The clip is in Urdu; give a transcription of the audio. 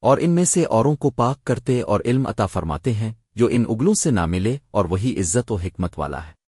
اور ان میں سے اوروں کو پاک کرتے اور علم عطا فرماتے ہیں، جو ان اگلوں سے نہ ملے اور وہی عزت و حکمت والا ہے۔